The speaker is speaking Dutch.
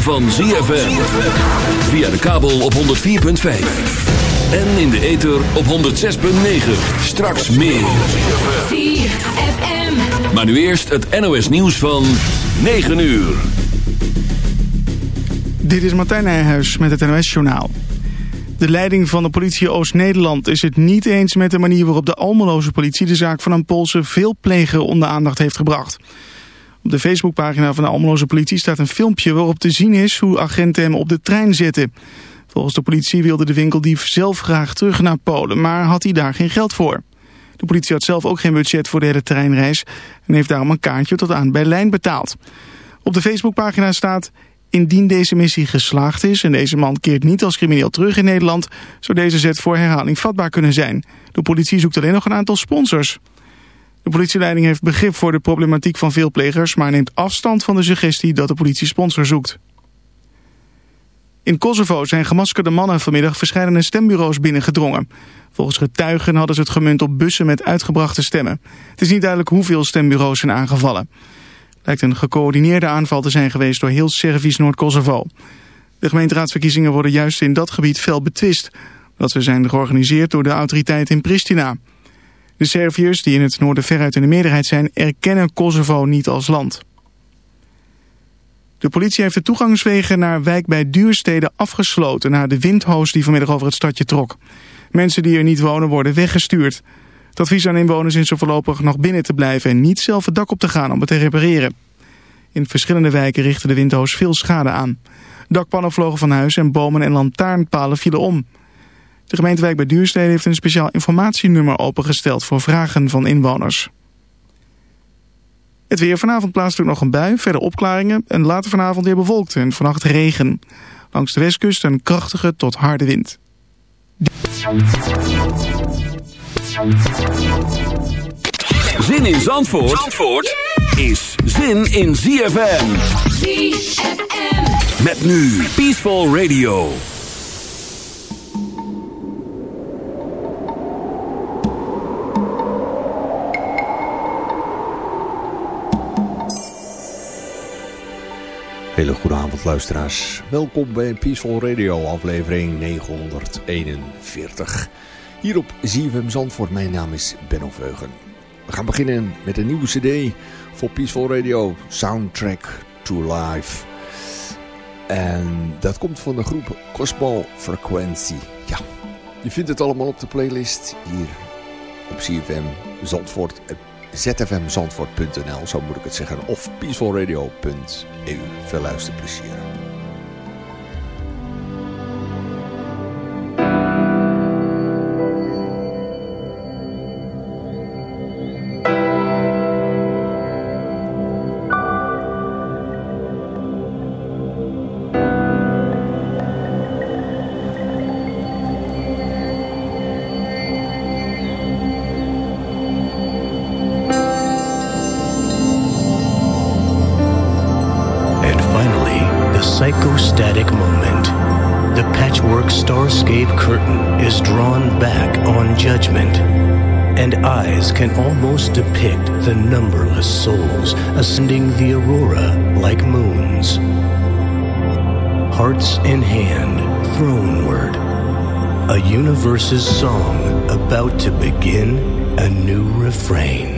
van ZFM. Via de kabel op 104.5. En in de ether op 106.9. Straks meer. ZFM. Maar nu eerst het NOS nieuws van 9 uur. Dit is Martijn Nijhuis met het NOS journaal. De leiding van de politie Oost-Nederland is het niet eens met de manier waarop de Almeloze politie de zaak van een Poolse veelpleger onder aandacht heeft gebracht. Op de Facebookpagina van de Almeloze politie staat een filmpje waarop te zien is hoe agenten hem op de trein zetten. Volgens de politie wilde de winkeldief zelf graag terug naar Polen, maar had hij daar geen geld voor. De politie had zelf ook geen budget voor de hele treinreis en heeft daarom een kaartje tot aan Berlijn betaald. Op de Facebookpagina staat... Indien deze missie geslaagd is en deze man keert niet als crimineel terug in Nederland... zou deze zet voor herhaling vatbaar kunnen zijn. De politie zoekt alleen nog een aantal sponsors. De politieleiding heeft begrip voor de problematiek van veel plegers... maar neemt afstand van de suggestie dat de politie sponsor zoekt. In Kosovo zijn gemaskerde mannen vanmiddag verschillende stembureaus binnengedrongen. Volgens getuigen hadden ze het gemunt op bussen met uitgebrachte stemmen. Het is niet duidelijk hoeveel stembureaus zijn aangevallen. Het lijkt een gecoördineerde aanval te zijn geweest door heel Servisch Noord-Kosovo. De gemeenteraadsverkiezingen worden juist in dat gebied fel betwist... dat ze zijn georganiseerd door de autoriteiten in Pristina... De Serviërs, die in het noorden veruit in de meerderheid zijn, erkennen Kosovo niet als land. De politie heeft de toegangswegen naar wijk bij duursteden afgesloten... na de windhoos die vanmiddag over het stadje trok. Mensen die er niet wonen worden weggestuurd. Het advies aan inwoners is er voorlopig nog binnen te blijven... en niet zelf het dak op te gaan om het te repareren. In verschillende wijken richtte de windhoos veel schade aan. Dakpannen vlogen van huis en bomen en lantaarnpalen vielen om... De gemeentewijk bij Duurstede heeft een speciaal informatienummer opengesteld voor vragen van inwoners. Het weer vanavond plaatselijk nog een bui, verder opklaringen en later vanavond weer bewolkt en vannacht regen. Langs de westkust een krachtige tot harde wind. Zin in Zandvoort, Zandvoort is zin in ZFM. ZFM. Met nu Peaceful Radio. Hele goede avond luisteraars. Welkom bij Peaceful Radio aflevering 941. Hier op ZFM Zandvoort. Mijn naam is Benno Veugen. We gaan beginnen met een nieuwe cd voor Peaceful Radio. Soundtrack to Life. En dat komt van de groep Cosmo Frequency. Ja, je vindt het allemaal op de playlist hier op CFM Zandvoort zfmzandvoort.nl, zo moet ik het zeggen, of peacefulradio.eu. Veel luisterplezier. A universe's song about to begin a new refrain.